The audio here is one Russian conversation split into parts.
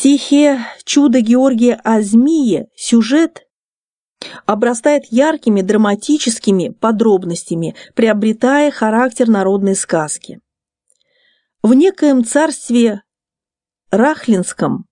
стихе «Чудо Георгия о змее» сюжет обрастает яркими драматическими подробностями, приобретая характер народной сказки. В некоем царстве Рахлинском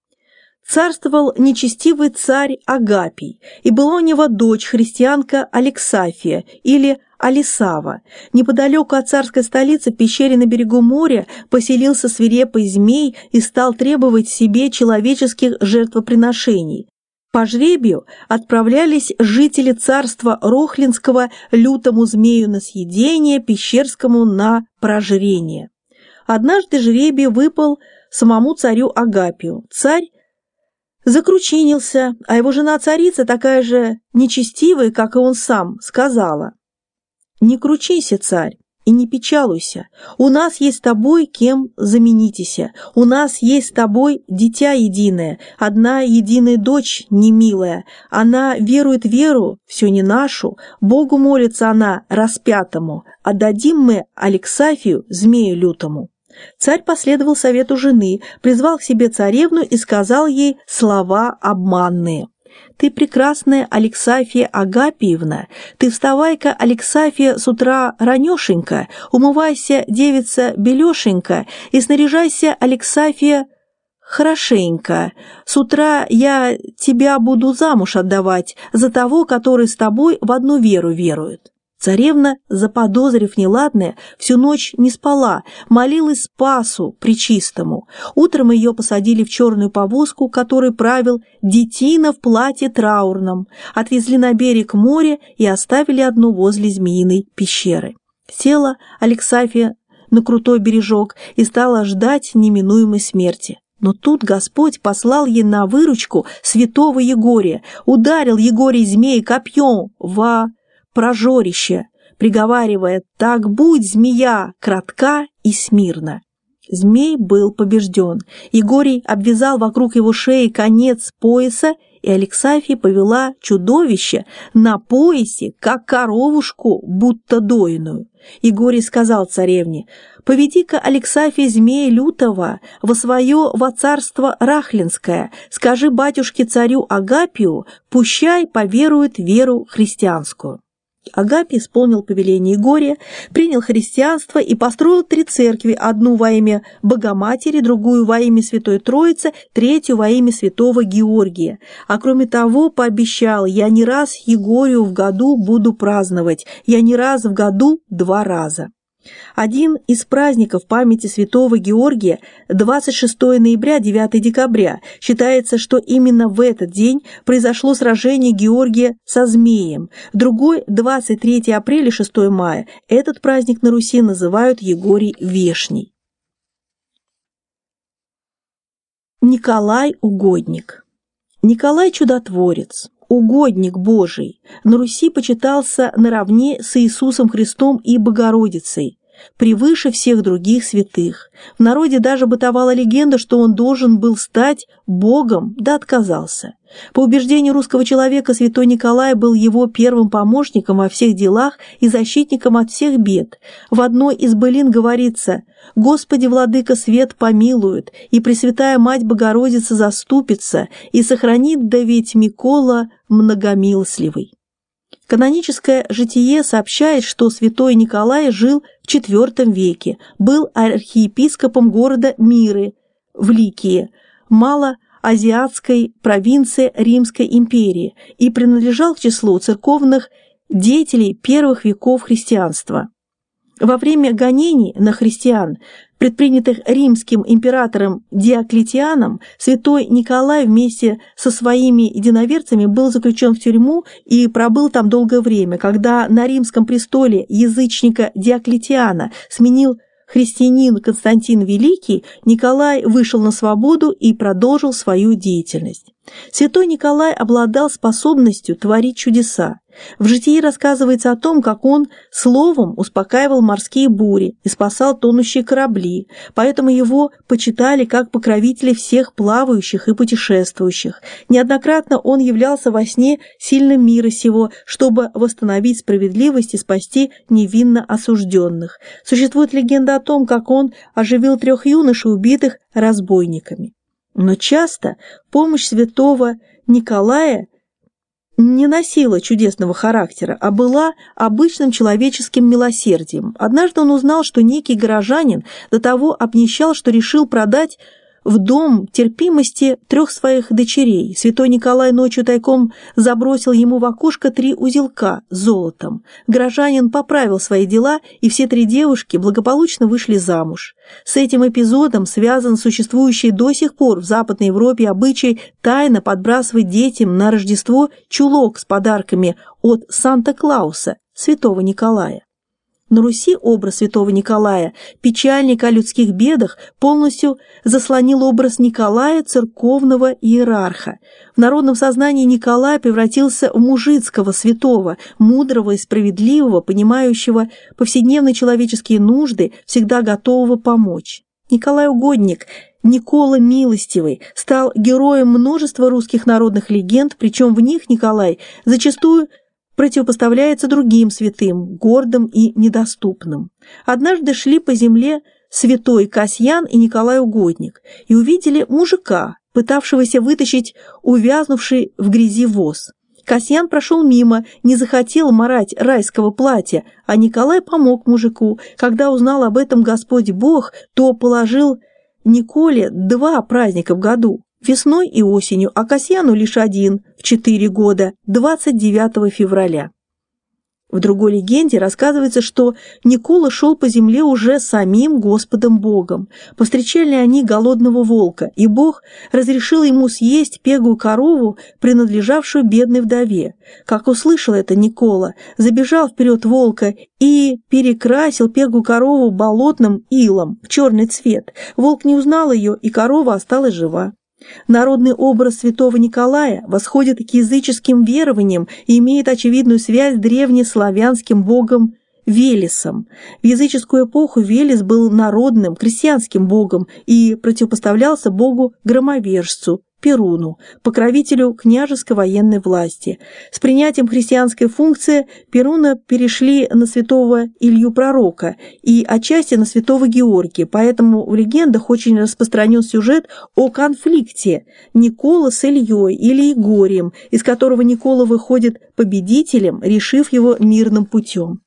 царствовал нечестивый царь Агапий, и была у него дочь, христианка Алексафия или Алисава. Неподалеку от царской столицы, в пещере на берегу моря, поселился свирепый змей и стал требовать себе человеческих жертвоприношений. По жребию отправлялись жители царства Рохлинского лютому змею на съедение, пещерскому на прожрение. Однажды жребий выпал самому царю Агапию. Царь закручинился, а его жена-царица, такая же нечестивая, как и он сам, сказала, «Не кручися, царь, и не печалуйся. У нас есть с тобой кем заменитеся. У нас есть с тобой дитя единое, одна единая дочь немилая. Она верует веру, все не нашу, Богу молится она распятому. Отдадим мы Алексафию, змею лютому». Царь последовал совету жены, призвал к себе царевну и сказал ей слова обманные. «Ты прекрасная Алексафия Агапиевна, ты вставай-ка, Алексафия, с утра ранешенько, умывайся, девица, белешенька, и снаряжайся, Алексафия, хорошенько. С утра я тебя буду замуж отдавать за того, который с тобой в одну веру верует». Царевна, заподозрив неладное, всю ночь не спала, молилась Спасу Пречистому. Утром ее посадили в черную повозку, которой правил детина в платье траурном, отвезли на берег моря и оставили одну возле змеиной пещеры. Села Алексафия на крутой бережок и стала ждать неминуемой смерти. Но тут Господь послал ей на выручку святого Егория, ударил Егорий змей копьем во прожорище, приговаривая «Так будь, змея, кратка и смирна». Змей был побежден. Егорий обвязал вокруг его шеи конец пояса, и Алексафия повела чудовище на поясе, как коровушку, будто дойную. Егорий сказал царевне, «Поведи-ка Алексафия змея лютого во свое во царство Рахлинское, скажи батюшке-царю Агапию, пущай поверует веру христианскую». Агапий исполнил повеление Егория, принял христианство и построил три церкви, одну во имя Богоматери, другую во имя Святой Троицы, третью во имя Святого Георгия. А кроме того, пообещал, я не раз Егорию в году буду праздновать, я не раз в году два раза. Один из праздников памяти святого Георгия 26 ноября 9 декабря считается, что именно в этот день произошло сражение Георгия со змеем. Другой 23 апреля 6 мая. Этот праздник на Руси называют Егорий Вешний. Николай Угодник Николай Чудотворец, угодник Божий, на Руси почитался наравне с Иисусом Христом и Богородицей, превыше всех других святых. В народе даже бытовала легенда, что он должен был стать Богом, да отказался. По убеждению русского человека, святой Николай был его первым помощником во всех делах и защитником от всех бед. В одной из былин говорится «Господи, Владыка, свет помилует, и Пресвятая Мать Богородица заступится, и сохранит да ведь Микола многомилостливый». Каноническое житие сообщает, что святой Николай жил в IV веке, был архиепископом города Миры в Ликии, малоазиатской провинции Римской империи и принадлежал к числу церковных деятелей первых веков христианства. Во время гонений на христиан предпринятых римским императором Диоклетианом, святой Николай вместе со своими единоверцами был заключен в тюрьму и пробыл там долгое время. Когда на римском престоле язычника Диоклетиана сменил христианин Константин Великий, Николай вышел на свободу и продолжил свою деятельность. Святой Николай обладал способностью творить чудеса. В житии рассказывается о том, как он словом успокаивал морские бури и спасал тонущие корабли, поэтому его почитали как покровителя всех плавающих и путешествующих. Неоднократно он являлся во сне сильным мира сего, чтобы восстановить справедливость и спасти невинно осужденных. Существует легенда о том, как он оживил трех юношей, убитых разбойниками. Но часто помощь святого Николая не носила чудесного характера, а была обычным человеческим милосердием. Однажды он узнал, что некий горожанин до того обнищал, что решил продать в дом терпимости трех своих дочерей. Святой Николай ночью тайком забросил ему в окошко три узелка с золотом. Горожанин поправил свои дела, и все три девушки благополучно вышли замуж. С этим эпизодом связан существующий до сих пор в Западной Европе обычай тайно подбрасывать детям на Рождество чулок с подарками от Санта-Клауса, святого Николая. На Руси образ святого Николая, печальника о людских бедах, полностью заслонил образ Николая, церковного иерарха. В народном сознании Николай превратился в мужицкого святого, мудрого и справедливого, понимающего повседневные человеческие нужды, всегда готового помочь. Николай Угодник Никола Милостивый стал героем множества русских народных легенд, причем в них Николай зачастую противопоставляется другим святым, гордым и недоступным. Однажды шли по земле святой Касьян и Николай Угодник и увидели мужика, пытавшегося вытащить увязнувший в грязи воз. Касьян прошел мимо, не захотел марать райского платья, а Николай помог мужику. Когда узнал об этом Господь Бог, то положил Николе два праздника в году весной и осенью, а Касьяну лишь один, в четыре года, 29 февраля. В другой легенде рассказывается, что Никола шел по земле уже самим Господом Богом. Повстречали они голодного волка, и Бог разрешил ему съесть пегую корову, принадлежавшую бедной вдове. Как услышал это Никола, забежал вперед волка и перекрасил пегую корову болотным илом в черный цвет. Волк не узнал ее, и корова осталась жива. Народный образ святого Николая восходит к языческим верованиям и имеет очевидную связь с древнеславянским богом Велесом. В языческую эпоху Велес был народным, крестьянским богом и противопоставлялся богу-громовержцу, Перуну, покровителю княжеской военной власти. С принятием христианской функции Перуна перешли на святого Илью Пророка и отчасти на святого Георгия, поэтому в легендах очень распространен сюжет о конфликте Никола с Ильей или Егорием, из которого Никола выходит победителем, решив его мирным путем.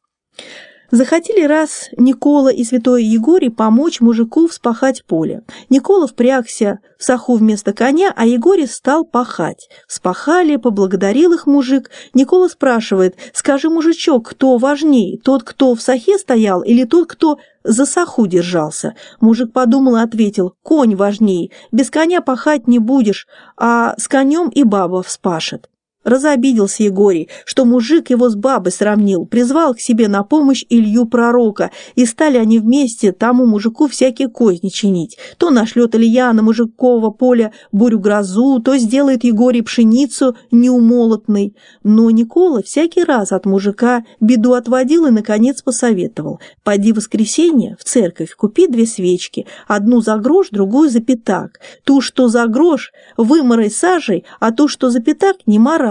Захотели раз Никола и святой Егорий помочь мужику вспахать поле. Никола впрягся в саху вместо коня, а Егорий стал пахать. Спахали, поблагодарил их мужик. Никола спрашивает, скажи, мужичок, кто важней, тот, кто в сахе стоял или тот, кто за саху держался. Мужик подумал и ответил, конь важней, без коня пахать не будешь, а с конем и баба вспашет. Разобиделся Егорий, что мужик его с бабой сравнил, призвал к себе на помощь Илью Пророка, и стали они вместе тому мужику всякие козни чинить. То нашлет Илья на мужикового поля бурю-грозу, то сделает Егорий пшеницу неумолотной. Но Никола всякий раз от мужика беду отводил и, наконец, посоветовал. «Пойди в воскресенье в церковь, купи две свечки, одну за грош, другую за пятак. Ту, что за грош, выморай сажей, а ту, что за пятак, не морай рай.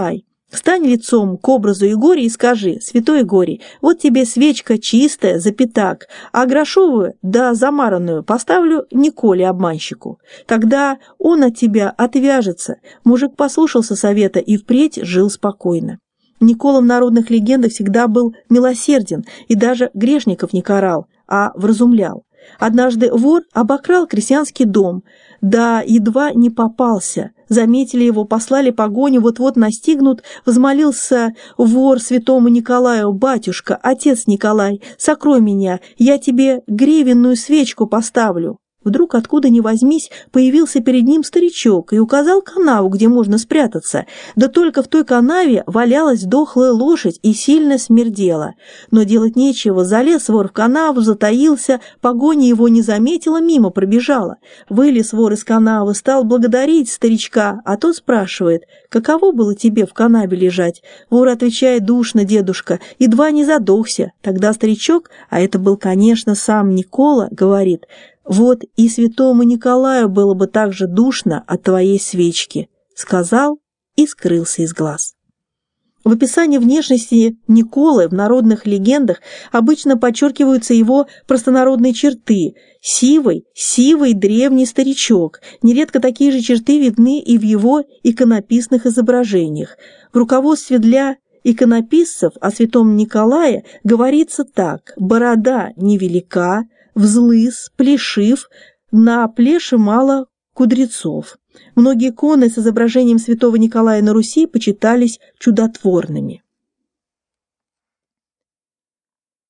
Стань лицом к образу Егория и скажи, святой Егорий, вот тебе свечка чистая, за пятак, а грошовую, да замаранную, поставлю Николе обманщику. Тогда он от тебя отвяжется. Мужик послушался совета и впредь жил спокойно. Никола в народных легендах всегда был милосерден и даже грешников не карал, а вразумлял. Однажды вор обокрал крестьянский дом, да едва не попался. Заметили его, послали погоню, вот-вот настигнут, взмолился вор святому Николаю, «Батюшка, отец Николай, сокрой меня, я тебе гревенную свечку поставлю». Вдруг, откуда ни возьмись, появился перед ним старичок и указал канаву, где можно спрятаться. Да только в той канаве валялась дохлая лошадь и сильно смердела. Но делать нечего, залез вор в канаву, затаился, погоня его не заметила, мимо пробежала. Вылез вор из канавы, стал благодарить старичка, а тот спрашивает, каково было тебе в канаве лежать? Вор отвечает, душно, дедушка, едва не задохся. Тогда старичок, а это был, конечно, сам Никола, говорит, вот и святому Николаю было бы так же душно от твоей свечки, сказал и скрылся из глаз. В описании внешности Николы в народных легендах обычно подчеркиваются его простонародные черты – сивый, сивый древний старичок. Нередко такие же черты видны и в его иконописных изображениях. В руководстве для иконописцев о святом Николае говорится так – борода невелика, взлыс, плешив, на плеше мало кудрецов. Многие иконы с изображением святого Николая на Руси почитались чудотворными.